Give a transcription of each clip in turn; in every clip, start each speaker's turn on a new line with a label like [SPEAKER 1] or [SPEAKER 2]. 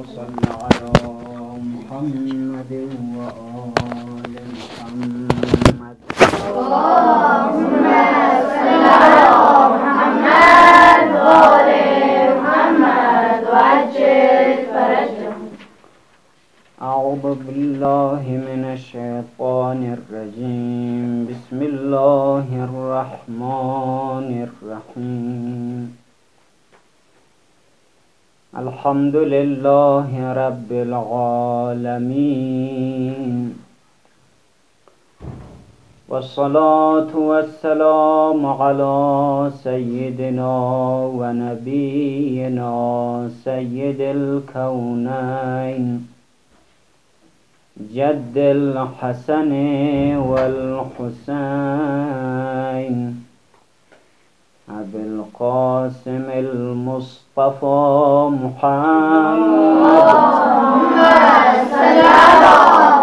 [SPEAKER 1] صل على محمد وآل محمد
[SPEAKER 2] اللهم صل على محمد وآل محمد وعجل فرجهم.
[SPEAKER 1] أعوذ بالله من الشيطان الرجيم. بسم الله الرحمن الرحيم. الحمد لله رب العالمين. والصلاة والسلام على سيدنا ونبينا سيد الكونين. جد الحسن والحسين. أبي القاسم المصطفى محمد.
[SPEAKER 2] اللهم صل على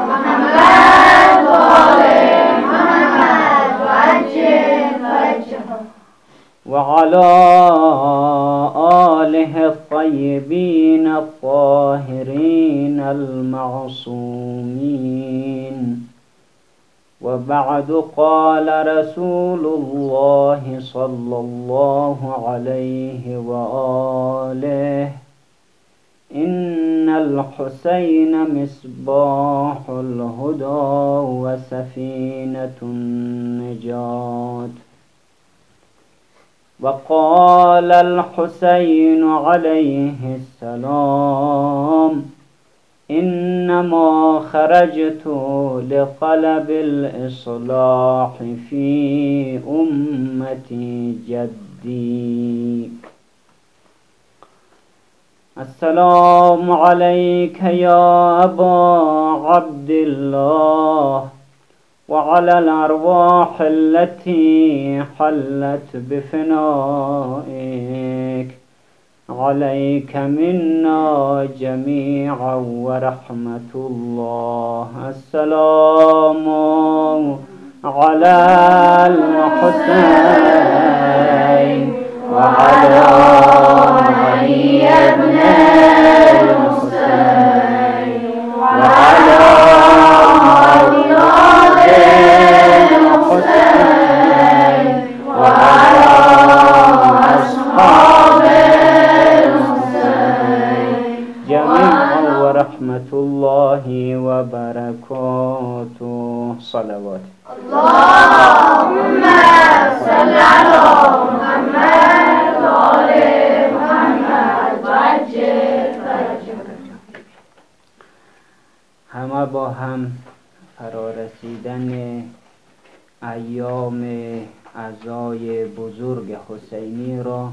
[SPEAKER 2] محمد وآل محمد. وعجل فرجهم
[SPEAKER 1] وعلى وبعد قال رسول الله صلى الله عليه وآله إن الحسين مصباح الهدى وسفينة النجاة. وقال الحسين عليه السلام إنما خرجت لطلب الإصلاح في أمتي جدي. السلام عليك يا أبا عبد الله وعلى الأرواح التي حلت بفنائك. عليك منا جميعا ورحمة الله. السلام على الحسين وعلى علي بن الحسين وعلى ورحمة الله وبركاته صلوات.
[SPEAKER 2] اللهم صل على محمد وآل محمد وعجل
[SPEAKER 1] همه با هم فرارسیدن ایام عزای بزرگ حسینی را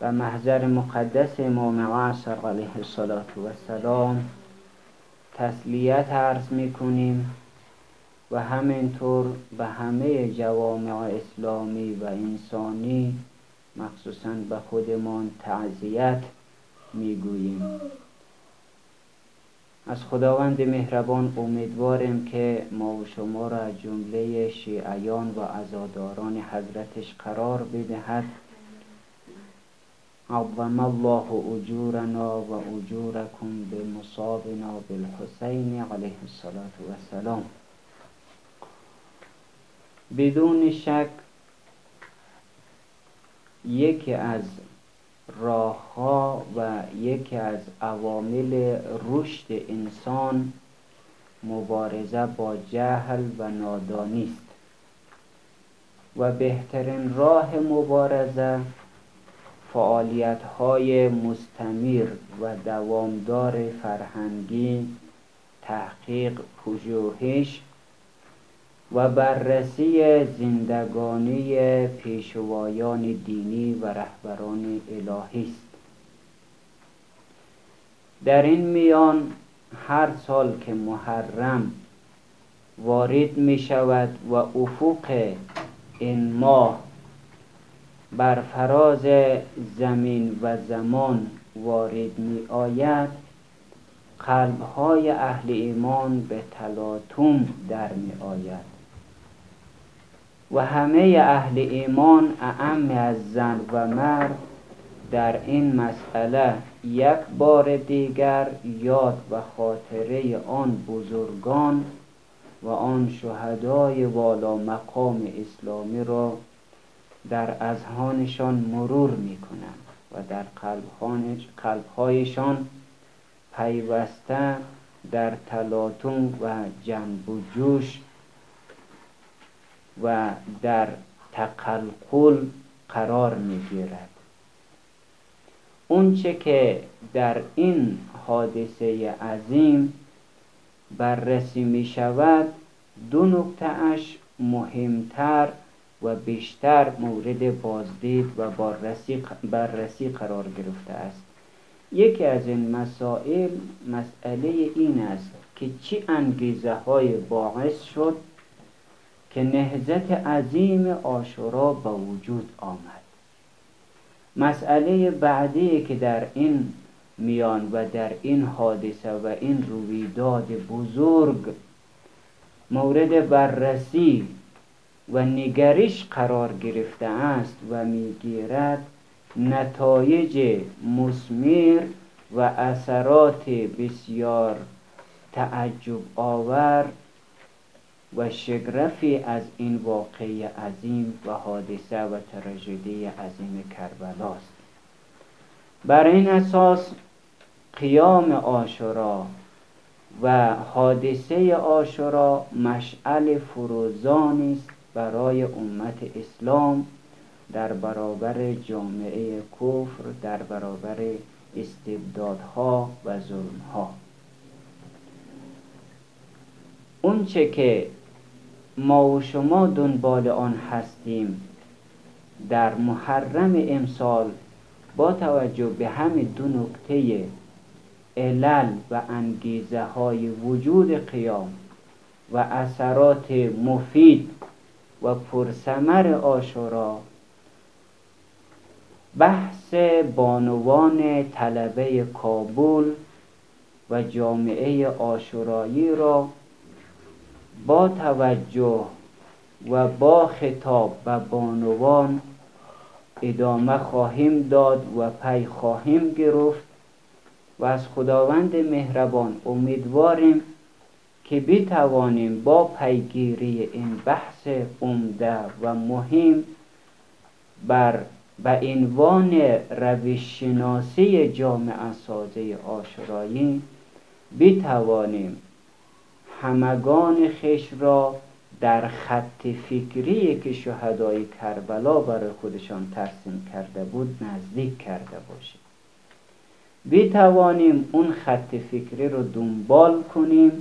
[SPEAKER 1] و محضر مقدس امام عصر علیه السلام تسلیت عرض می کنیم و همینطور به همه جوامع اسلامی و انسانی مخصوصا به خودمان تعذیت می‌گوییم از خداوند مهربان امیدواریم که ما و شما را جمله شیعیان و عزاداران حضرتش قرار بدهد. عظم الله اجورنا و اجورکم بمصابنا بالحسین علیه السلام بدون شک یکی از راهها و یکی از عوامل رشد انسان مبارزه با جهل و نادانی است. و بهترین راه مبارزه فعالیت های مستمر و دوامدار فرهنگی تحقیق پژوهش و بررسی زندگانی پیشوایان دینی و رهبران الهی است. در این میان هر سال که محرم وارد می شود و افق این ماه بر فراز زمین و زمان وارد می آید قلب های اهل ایمان به تلاطم در می آید و همه اهل ایمان اعم از زن و مرد در این مسئله یک بار دیگر یاد و خاطره آن بزرگان و آن شهدای والا مقام اسلامی را در اذهانشان مرور می کنند و در قلبهایشان پیوسته در تلاطم و جنب و جوش و در تقلقل قرار می گیرد اونچه که در این حادثه عظیم بررسی می شود دو نکته اش مهمتر و بیشتر مورد بازدید و بررسی, بررسی قرار گرفته است. یکی از این مسائل مسئله این است که چی انگیزه های باعث شد که نهزت عظیم آشورا به وجود آمد. مسئله بعدی که در این میان و در این حادثه و این رویداد بزرگ مورد بررسی و نگرش قرار گرفته است و می‌گیرد نتایج مسمر و اثرات بسیار تعجب آور و شگرفی از این واقعی عظیم و حادثه و تراژدی عظیم کربلاست بر این اساس قیام آشورا و حادثه آشورا مشعل فروزانی است برای امت اسلام در برابر جامعه کفر در برابر استبدادها و ظلمها. اونچه که ما و شما دنبال آن هستیم در محرم امسال با توجه به همین دو نکته علل و انگیزه های وجود قیام و اثرات مفید و پرسمر آشورا. بحث بانوان طلبه کابل و جامعه آشورایی را با توجه و با خطاب و بانوان ادامه خواهیم داد و پی خواهیم گرفت و از خداوند مهربان امیدواریم که بتوانیم با پیگیری این بحث عمده و مهم بر به عنوان روش شناسی جامعه سازه آشورایی بتوانیم همگان خش را در خط فکری که شهدای کربلا برای خودشان ترسیم کرده بود نزدیک کرده باشیم. بتوانیم اون خط فکری رو دنبال کنیم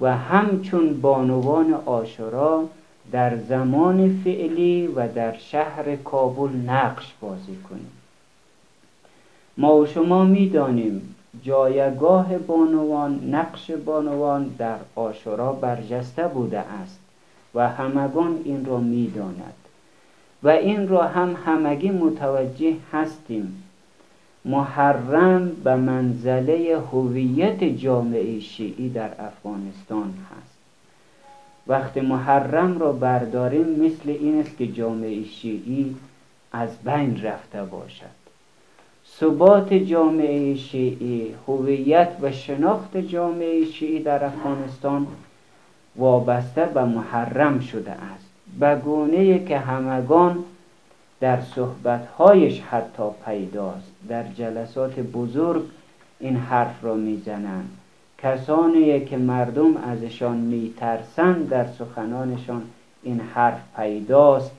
[SPEAKER 1] و همچون بانوان آشورا در زمان فعلی و در شهر کابل نقش بازی کنیم. ما و شما می‌دانیم جایگاه بانوان نقش بانوان در آشورا برجسته بوده است و همگان این را می‌داند. و این را هم همگی متوجه هستیم محرم به منزله هویت جامعه شیعی در افغانستان هست. وقتی محرم را برداریم مثل این است که جامعه شیعی از بین رفته باشد. ثبات جامعه شیعی هویت و شناخت جامعه شیعی در افغانستان وابسته به محرم شده است. به گونه که همگان در صحبتهایش حتی پیداست. در جلسات بزرگ این حرف را می‌زنند. کسانی که مردم ازشان میترسند در سخنانشان این حرف پیداست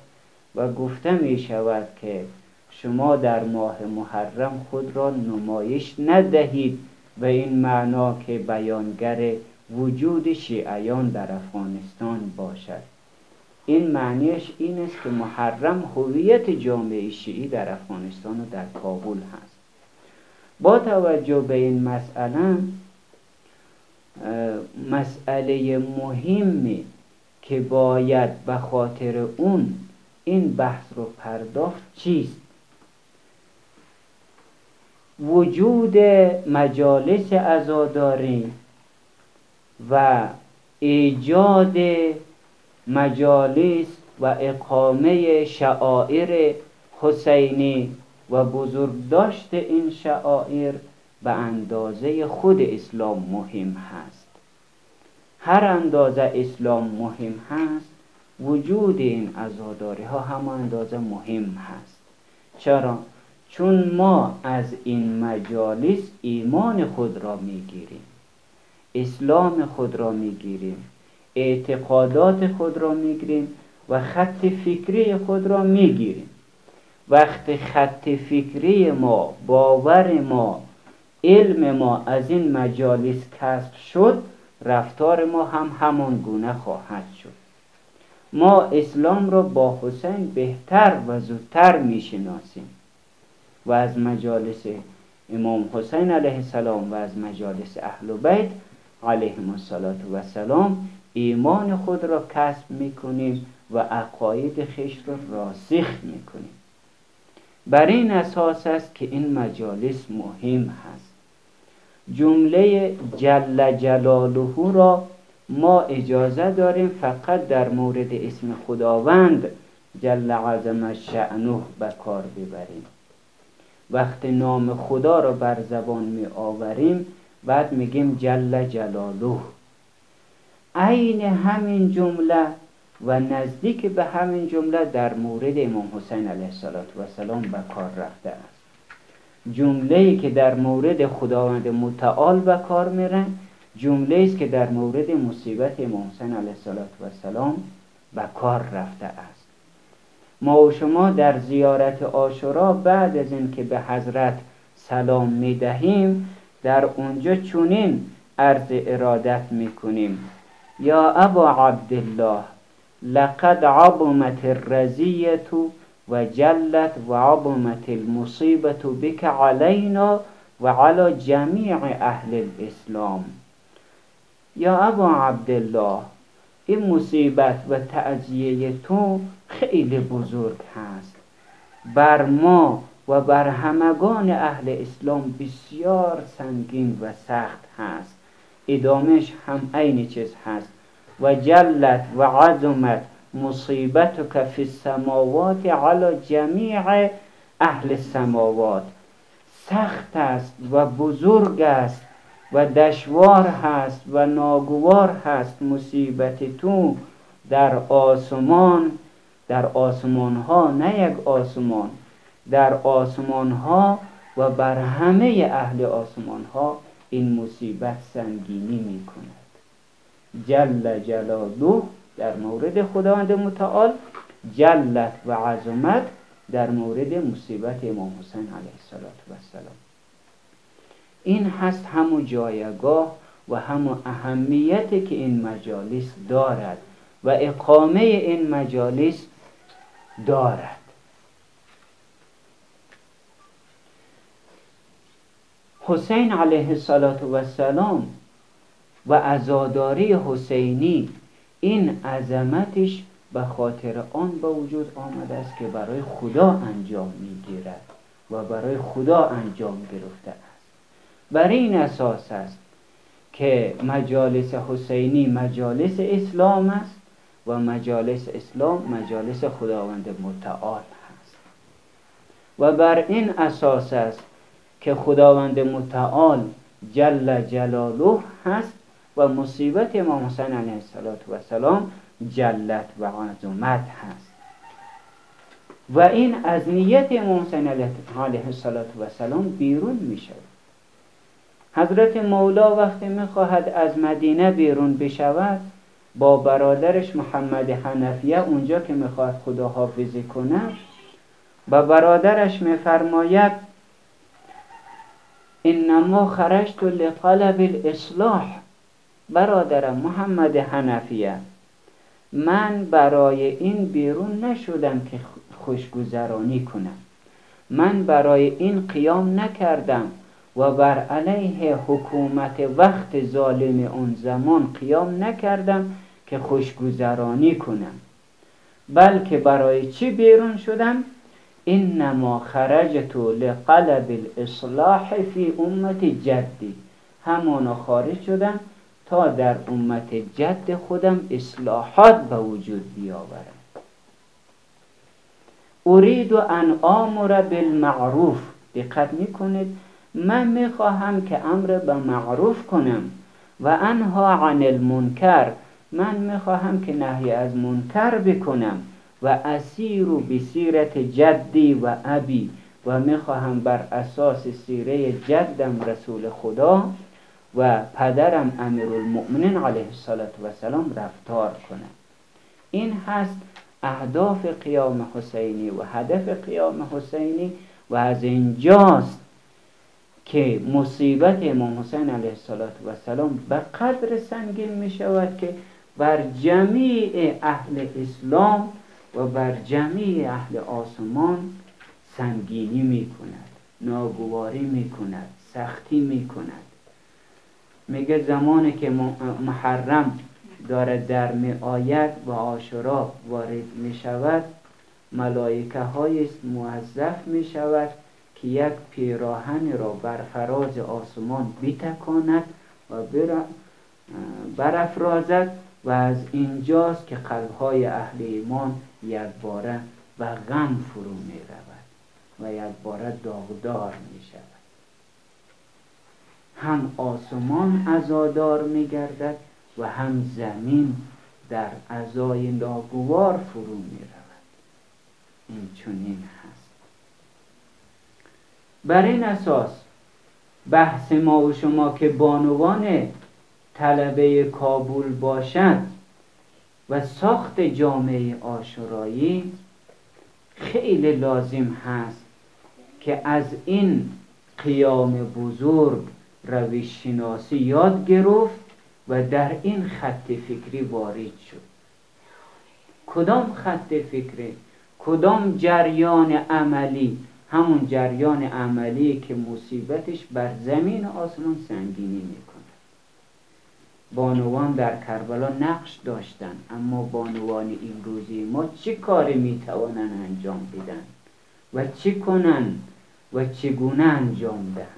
[SPEAKER 1] و گفته می شود که شما در ماه محرم خود را نمایش ندهید به این معنا که بیانگر وجود شیعیان در افغانستان باشد. این معنیش این است که محرم هویت جامعه شیعی در افغانستان و در کابل هست. با توجه به این مسئله مسئله مهمی که باید به خاطر اون این بحث رو پرداخت چیست؟ وجود مجالس ازاداری و ایجاد مجالس و اقامه شعائر حسینی و بزرگ داشت این شعائر به اندازه خود اسلام مهم هست. هر اندازه اسلام مهم هست وجود این ازاداری ها هم اندازه مهم هست. چرا؟ چون ما از این مجالس ایمان خود را می‌گیریم. اسلام خود را می‌گیریم. اعتقادات خود را می‌گیریم و خط فکری خود را می‌گیریم. وقت خط فکری ما باور ما علم ما از این مجالس کسب شد رفتار ما هم همان گونه خواهد شد. ما اسلام را با حسین بهتر و زودتر می‌شناسیم و از مجالس امام حسین علیه السلام و از مجالس اهل بیت علیهم السلام ایمان خود را کسب می‌کنیم و عقاید خیش را راسخ می‌کنیم. بر این اساس است که این مجالس مهم هست. جمله جل جلاله را ما اجازه داریم فقط در مورد اسم خداوند جل عظم شعنه به کار ببریم. وقت نام خدا را بر زبان می آوریم بعد میگیم جل جلاله. عین همین جمله و نزدیک به همین جمله در مورد امام حسین علیه السلام به کار رفته است. جمله ای که در مورد خداوند متعال به کار میره جمله است که در مورد مصیبت امام حسین علیه السلام به کار رفته است. ما و شما در زیارت آشورا بعد از اینکه به حضرت سلام می‌دهیم در اونجا چونین عرض ارادت می‌کنیم. یا ابا عبدالله لقد عظمت الرزیت و جلت و عظمت المصیبت بک علینا و علی جمیع اهل الاسلام. یا ابا عبدالله این مصیبت و تعذیه تو خیلی بزرگ هست. بر ما و بر همگان اهل اسلام بسیار سنگین و سخت هست. ادامش هم عین چیز هست. و جلت و عظمت مصیبتک فی السماوات علی جمیع اهل السماوات. سخت است و بزرگ است و دشوار هست و ناگوار هست مصیبت تو در آسمان. در آسمان ها نه یک آسمان در آسمان ها و بر همه اهل آسمان ها این مصیبت سنگینی می کند جل جلاله در مورد خداوند متعال جلت و عظمت در مورد مصیبت امام حسین علیه السلام این هست همو جایگاه و همو اهمیتی که این مجالس دارد و اقامه این مجالس دارد. حسین علیه السلام و ازاداری حسینی این عظمتش به خاطر آن به وجود آمده است که برای خدا انجام می‌گیرد و برای خدا انجام گرفته است. بر این اساس است که مجالس حسینی مجالس اسلام است و مجالس اسلام مجالس خداوند متعال هست و بر این اساس است که خداوند متعال جل جلاله هست و مصیبت امام حسین علیه السلام جلت و عظمت هست. و این از نیت امام حسین علیه السلام بیرون می شود حضرت مولا وقتی می‌خواهد از مدینه بیرون بشود با برادرش محمد حنفیه اونجا که می‌خواهد خدا حافظی کنه با برادرش میفرماید انما خرجت لطلب الاصلاح برادرم محمد حنفیه. من برای این بیرون نشدم که خوشگذرانی کنم. من برای این قیام نکردم و بر علیه حکومت وقت ظالم اون زمان قیام نکردم که خوشگذرانی کنم. بلکه برای چی بیرون شدم؟ انما خرجت لقلب الاصلاح فی امت جدی همانا خارج شدم تا در امت جد خودم اصلاحات به وجود بیاورم. ارید ان آمر بالمعروف. دقت می‌کنید؟ من می‌خواهم که امر به معروف کنم و انها عن المنکر. من می‌خواهم که نهی از منکر بکنم. و اسیر و بسیرت جدی و ابی و می‌خواهم بر اساس سیره جدم رسول خدا و پدرم امیر المؤمنین علیه السلام رفتار کنم. این هست اهداف قیام حسینی و هدف قیام حسینی و از اینجاست که مصیبت امام حسین علیه السلام به قدر سنگین می شود که بر جمیع اهل اسلام و بر جمیع اهل آسمان سنگینی می کند ناگواری می کند سختی می کند میگه زمانی که محرم داره در می آید و آشورا وارد می شود ملائکه های موظف می شود که یک پیراهن را بر فراز آسمان بتکاند و برافرازد و از اینجاست که قلبهای اهل ایمان یک باره و غم فرو می رود و یک باره داغدار می شود هم آسمان ازادار می گردد و هم زمین در ازای ناگوار فرو می رود این چنین هست. بر این اساس بحث ما و شما که بانوان طلبه کابل باشد و ساخت جامعه آشورایی خیلی لازم هست که از این قیام بزرگ روش شناسی یاد گرفت و در این خط فکری وارد شد. کدام خط فکری؟ کدام جریان عملی؟ همون جریان عملی که مصیبتش بر زمین آسمان سنگینی می‌کنه بانوان در کربلا نقش داشتن. اما بانوان امروزی ما چه کاری می‌توانند انجام بدن؟ و چه کنن؟ و چگونه انجام دهند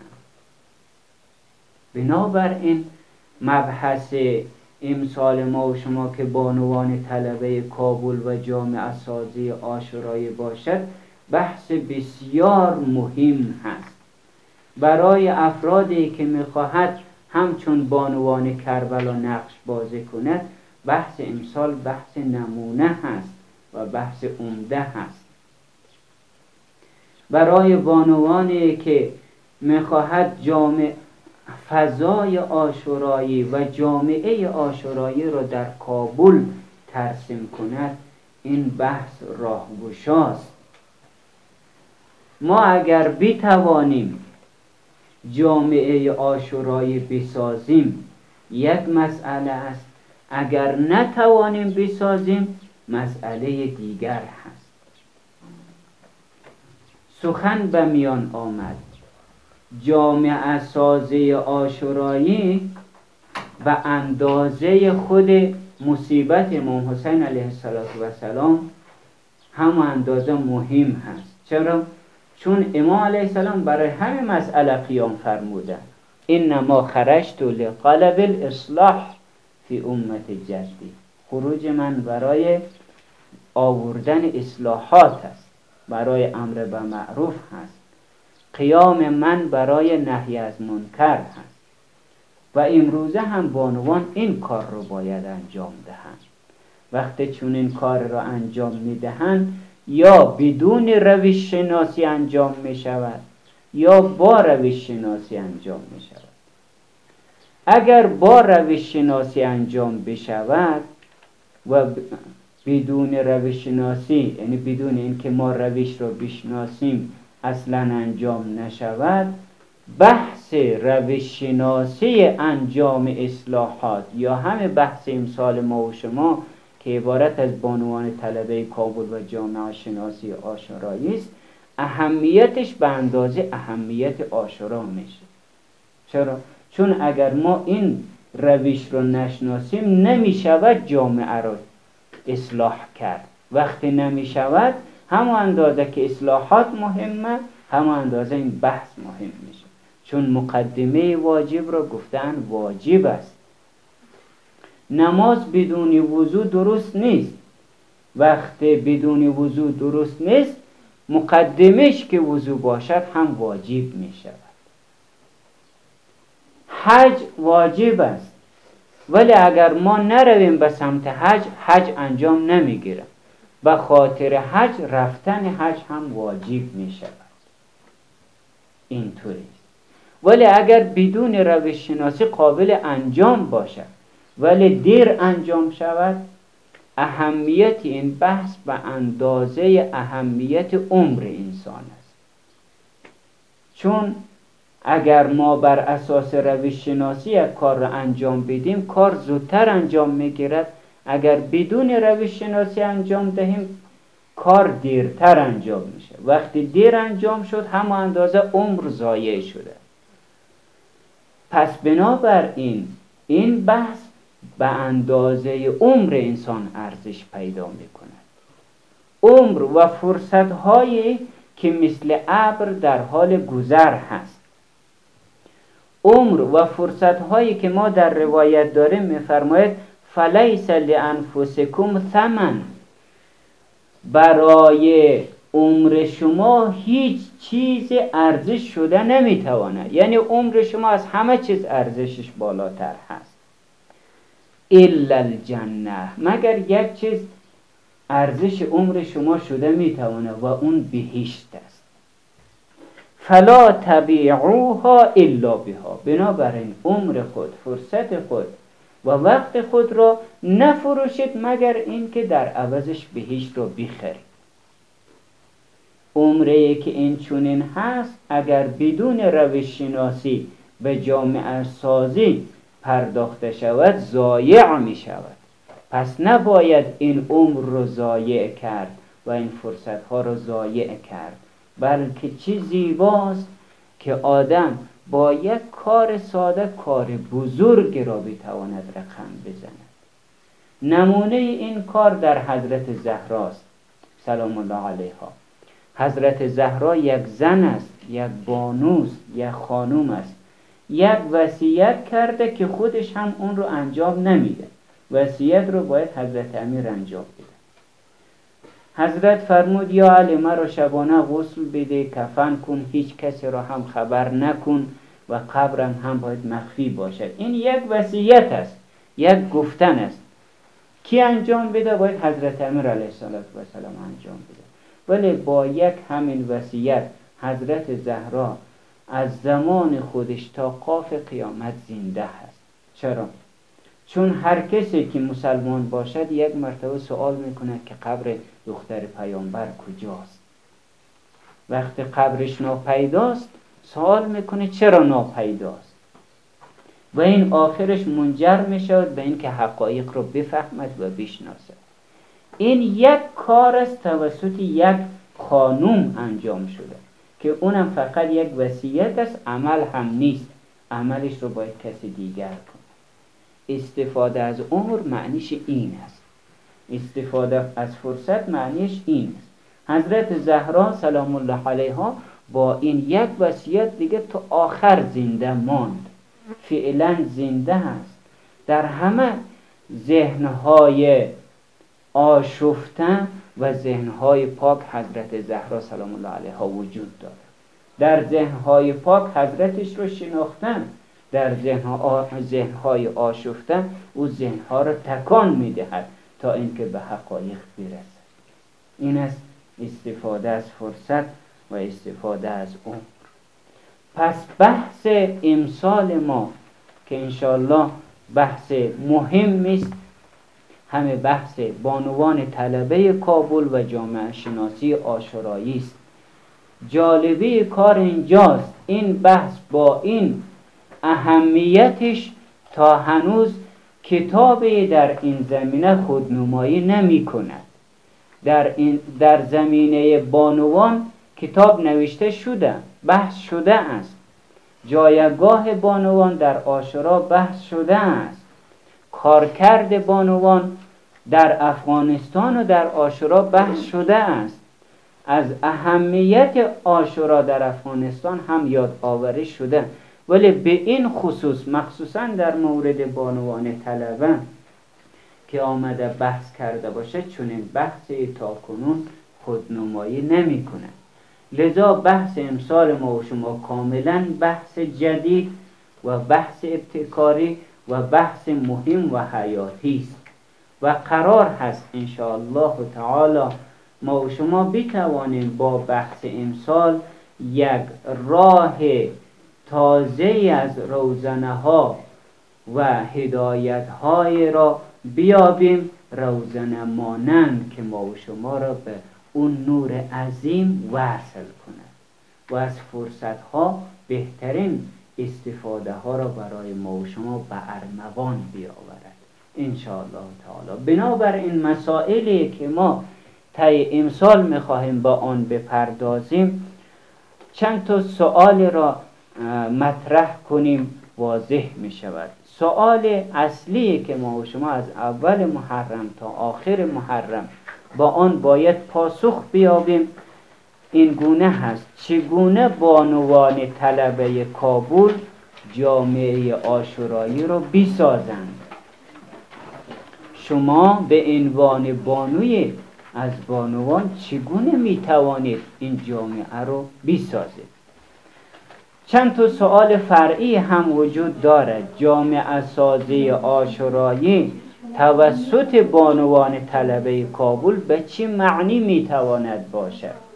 [SPEAKER 1] بنابراین مبحث امسال ما و شما که بانوان طلبه کابل و جامعه سازی آشورایی باشد بحث بسیار مهم هست. برای افرادی که می‌خواهد همچون بانوان کربلا نقش بازی کند بحث امسال بحث نمونه هست و بحث عمده هست. برای بانوانی که می‌خواهد جامعه فضای آشورایی و جامعه آشورایی را در کابل ترسیم کند این بحث راهگشاست. ما اگر بتوانیم جامعه آشورایی بسازیم. یک مسئله است. اگر نتوانیم بسازیم مسئله دیگر هست. سخن به میان آمد. جامعه سازه آشورایی و اندازه خود مصیبت امام حسین علیه السلام هم اندازه مهم هست. چرا؟ چون امام علیه السلام برای همه مسئله قیام فرموده. انما خرجت لقلب الاصلاح فی امت جدی. خروج من برای آوردن اصلاحات است برای امر به معروف هست. قیام من برای نهی از منکر هست. و امروزه هم بانوان این کار رو باید انجام دهند. وقتی چون این کار را انجام می‌دهند یا بدون روش شناسی انجام می شود یا با روش شناسی انجام می شود اگر با روش شناسی انجام بشود و بدون روش شناسی یعنی بدون اینکه ما روش را بشناسیم اصلا انجام نشود بحث روش شناسی انجام اصلاحات یا همه بحث امسال ما و شما که عبارت از بانوان طلبه کابل و جامعه شناسی آشورایی است اهمیتش به اندازه اهمیت آشورا میشه. چرا؟ چون اگر ما این روش رو نشناسیم نمی‌شود جامعه را اصلاح کرد. وقتی نمی‌شود همون اندازه که اصلاحات مهمه همون اندازه این بحث مهم میشه. چون مقدمه واجب را گفتن واجب است. نماز بدون وضوع درست نیست. وقتی بدون وضوع درست نیست مقدمش که وضوع باشد هم واجب می شود حج واجب است ولی اگر ما نرویم به سمت حج حج انجام نمی‌گیرم. به خاطر حج رفتن حج هم واجب می شود اینطوری. ولی اگر بدون روش شناسی قابل انجام باشد ولی دیر انجام شود اهمیت این بحث به اندازه اهمیت عمر انسان است. چون اگر ما بر اساس روش شناسی یک کار را انجام بدیم کار زودتر انجام می‌گیرد. اگر بدون روش شناسی انجام دهیم کار دیرتر انجام میشه. وقتی دیر انجام شد همه اندازه عمر ضایع شده. پس بنابراین این بحث به اندازه عمر انسان ارزش پیدا می‌کند. عمر و فرصت هایی که مثل ابر در حال گذر هست. عمر و فرصت هایی که ما در روایت داریم میفرماید فلیس لانفسکم ثمن. برای عمر شما هیچ چیز ارزش شده نمی‌تواند. یعنی عمر شما از همه چیز ارزشش بالاتر هست. الا الجنه مگر یک چیز ارزش عمر شما شده می‌تواند و اون بهشت است. فلا تبیعوها الا بها. بنابراین عمر خود فرصت خود و وقت خود را نفروشید مگر اینکه در عوضش بهشت را بخرید. عمره که این چونین هست اگر بدون روش شناسی به جامعه سازی پرداخته شود زایع می شود. پس نباید این عمر رو ضایع کرد و این فرصت ها رو ضایع کرد بلکه چی زیباست که آدم با یک کار ساده کار بزرگ را بتواند رقم بزند. نمونه این کار در حضرت زهراست سلام الله علیها. حضرت زهرا یک زن است یک بانوست یک خانوم است. یک وصیت کرده که خودش هم اون رو انجام نمیده. وصیت رو باید حضرت امیر انجام بده. حضرت فرمود یا علی مرا شبانه غسل بده کفن کن هیچ کسی را هم خبر نکن و قبرم هم باید مخفی باشد. این یک وصیت است یک گفتن است. کی انجام بده؟ باید حضرت امیر علیه السلام انجام بده. ولی با یک همین وصیت حضرت زهرا از زمان خودش تا قاف قیامت زنده هست چرا؟ چون هر کسی که مسلمان باشد یک مرتبه سوال می‌کنه که قبر دختر پیامبر کجاست. وقتی قبرش ناپیداست سوال می‌کنه چرا ناپیداست؟ و این آخرش منجر می‌شود به اینکه حقایق رو بفهمد و بشناسد. این یک کار است توسط یک خانوم انجام شده. که اونم فقط یک وصیت است عمل هم نیست. عملش رو باید کسی دیگر کنه. استفاده از عمر معنیش این است. استفاده از فرصت معنیش این است. حضرت زهرا سلام الله علیها با این یک وصیت دیگه تا آخر زنده ماند. فعلا زنده هست در همه ذهنهای آشفته و ذهنهای پاک حضرت زهرا سلام الله علیها وجود داره در ذهنهای پاک حضرتش رو شناختن در ذهنهای آشفته او ذهنها رو تکان می‌دهد تا اینکه به حقایق برسد. این است استفاده از فرصت و استفاده از عمر. پس بحث امسال ما که انشالله بحث مهم است همه بحث بانوان طلبه کابل و جامعه شناسی آشورایی است. جالبه کار اینجاست. این بحث با این اهمیتش تا هنوز کتابی در این زمینه خودنمایی نمی کند. در, این در زمینه بانوان کتاب نوشته شده بحث شده است. جایگاه بانوان در آشورا بحث شده است. کارکرد بانوان در افغانستان و در آشورا بحث شده است. از اهمیت آشورا در افغانستان هم یاد آوری شده. ولی به این خصوص مخصوصا در مورد بانوان طلبه که آمده بحث کرده باشه چون این بحثی تا کنون خودنمایی نمی کنه لذا بحث امسال ما و شما کاملا بحث جدید و بحث ابتکاری و بحث مهم و حیاتی است. و قرار هست الله تعالی ما و شما بتوانیم با بحث امسال یک راه تازه از روزنه ها و هدایت های را بیابیم. روزنه مانند که ما و شما را به اون نور عظیم وصل کند. و از فرصت ها بهترین استفاده ها را برای ما و شما به ارموان بیاورد. انشاءالله تعالی. بنابر این مسائلی که ما طی امسال می‌خواهیم با آن بپردازیم چند تا سؤال را مطرح کنیم واضح می شود سؤال اصلی که ما و شما از اول محرم تا آخر محرم با آن باید پاسخ بیابیم. این گونه هست. چگونه بانوان طلبه کابل جامعه آشورایی را بیسازند؟ شما به عنوان بانوی از بانوان چگونه می توانید این جامعه رو بیسازید؟ چند تا سوال فرعی هم وجود دارد. جامعه سازی آشورایی توسط بانوان طلبه کابل به چه معنی می‌تواند باشد؟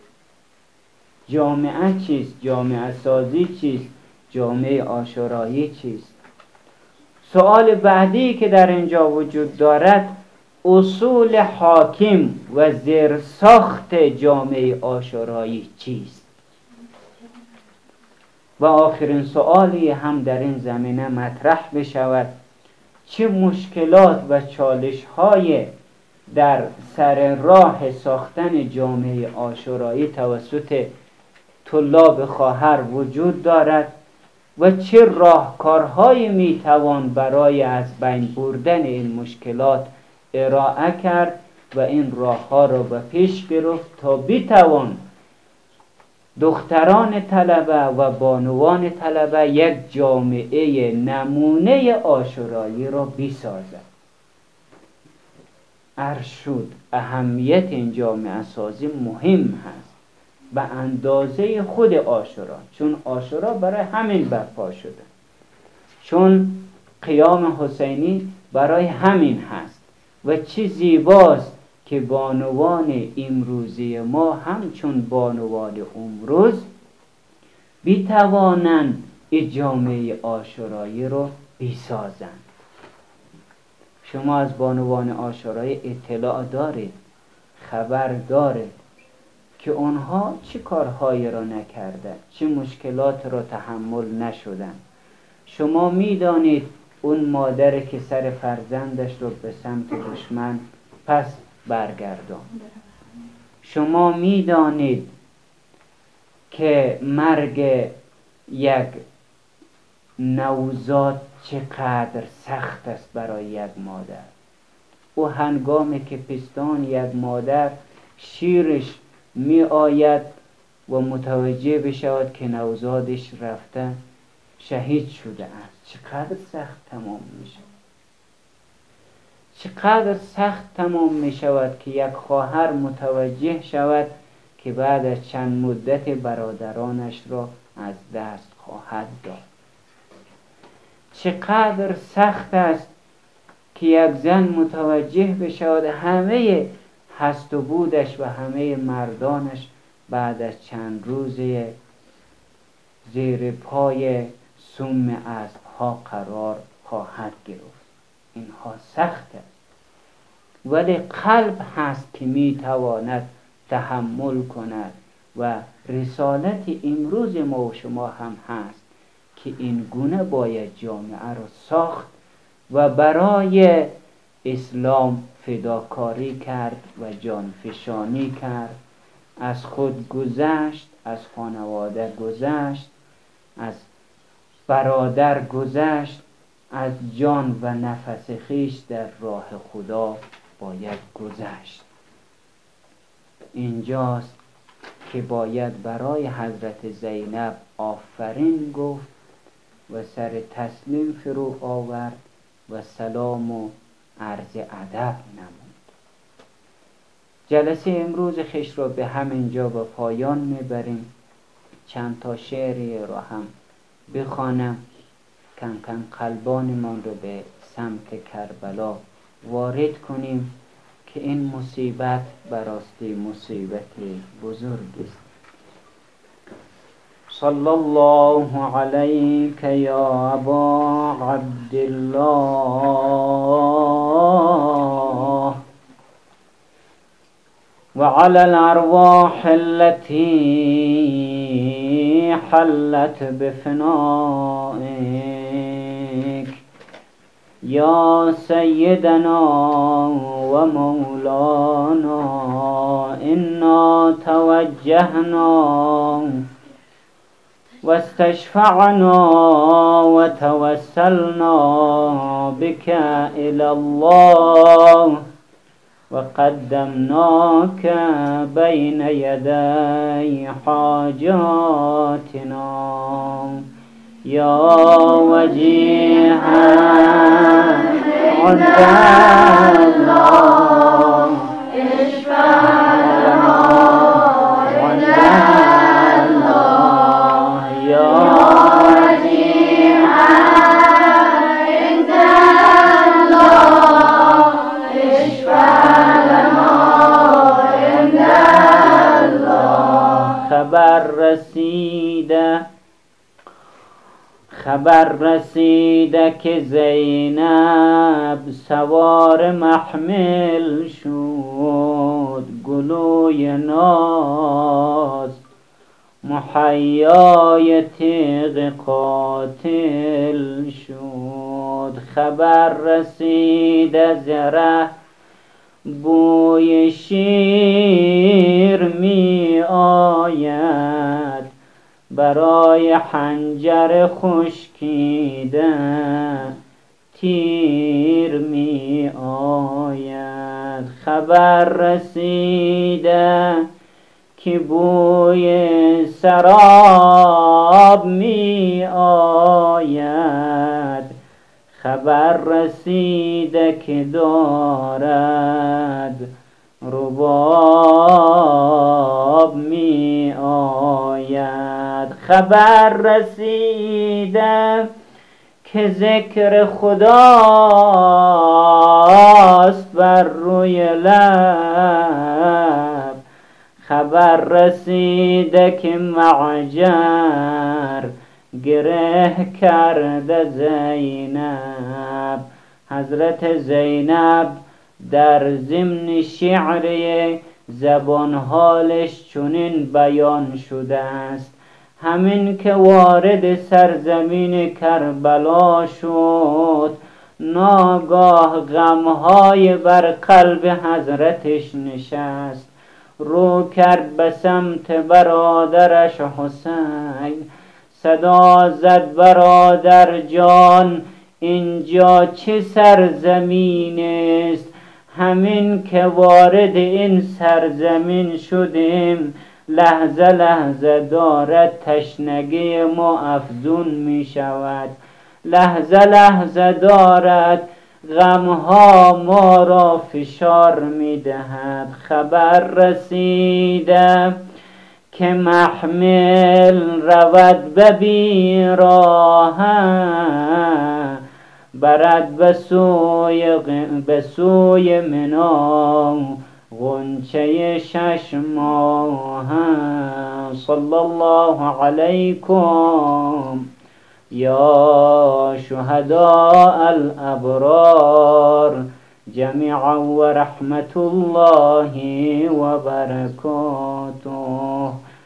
[SPEAKER 1] جامعه چیست؟ جامعه سازی چیست؟ جامعه آشورایی چیست؟ سوال بعدی که در اینجا وجود دارد اصول حاکم و زیرساخت جامعه آشورایی چیست؟ و آخرین سوالی هم در این زمینه مطرح بشود. چه مشکلات و چالش های در سر راه ساختن جامعه آشورایی توسط طلاب خواهر وجود دارد و چه راهکارهایی می‌توان برای از بین بردن این مشکلات ارائه کرد و این راه ها را به پیش گرفت تا بتوان دختران طلبه و بانوان طلبه یک جامعه نمونه آشورایی را بسازد. ارشود اهمیت این جامعه سازی مهم هست. به اندازه خود آشورا چون آشورا برای همین برپا شده. چون قیام حسینی برای همین هست و چه زیباست که بانوان امروزی ما همچون بانوان امروز بیتوانند این جامعه آشورایی رو بیسازند. شما از بانوان آشورایی اطلاع دارید خبر دارید. که آنها چه کارهایی را نکرده چه مشکلات را تحمل نشدن شما می‌دانید اون مادر که سر فرزندش رو به سمت دشمن پس برگردان. شما می‌دانید که مرگ یک نوزاد چقدر سخت است برای یک مادر. او هنگامی که پستان یک مادر شیرش می آید و متوجه بشود که نوزادش رفته شهید شده است. چقدر سخت تمام می شود چقدر سخت تمام می شود که یک خواهر متوجه شود که بعد از چند مدت برادرانش را از دست خواهد داد. چقدر سخت است که یک زن متوجه بشود همه هست و بودش و همه مردانش بعد از چند روز زیر پای سوم ها قرار خواهد گرفت. اینها سخت است. ولی قلب هست که می‌تواند تحمل کند و رسالت امروز ما و شما هم هست که این گونه باید جامعه را ساخت و برای اسلام فداکاری کرد و جانفشانی کرد. از خود گذشت از خانواده گذشت از برادر گذشت از جان و نفس خیش در راه خدا باید گذشت. اینجاست که باید برای حضرت زینب آفرین گفت و سر تسلیم فرو آورد و سلام و عرض ادب نمود. جلسه امروز خش را به همینجا با پایان می‌بریم. چند تا شعری را هم بخوانم. کم کم قلبانمان رو به سمت کربلا وارد کنیم که این مصیبت براستی مصیبت بزرگ است. صلی الله علیک یا أبا عبدالله. وعلى الأرواح التي حلت بفنائك. يا سيدنا ومولانا إنا توجهنا واستشفعنا وتوسلنا بك إلى الله وقدمناك بين يدي حاجاتنا. يا وجيها عند الله رسیده. خبر رسیده که زینب سوار محمل شد گلوی ناز محیای تیغ قاتل شد. خبر رسیده زره بوی شیر می آید. برای حنجر خشکیده تیر می آید. خبر رسیده که بوی سراب می آید. خبر رسیده که دارد رباب می آید. خبر رسیده که ذکر خداست بر روی لب. خبر رسیده که معجر گره کرده زینب. حضرت زینب در ضمن شعر زبان حالش چنین بیان شده است. همین که وارد سرزمین کربلا شد ناگاه غمهای بر قلب حضرتش نشست. رو کرد به سمت برادرش حسین. صدا زد برادر جان اینجا چه سرزمین است؟ همین که وارد این سرزمین شدیم. لحظه لحظه دارد تشنگی ما افزون می شود. لحظه لحظه دارد غمها ما را فشار می دهد. خبر رسیده که محمل رود به بیراه برد به سوی, به سوی غنچه شش ماه صلی الله علیکم یا شهداء الأبرار جميعا ورحمة الله وبركاته.